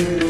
you.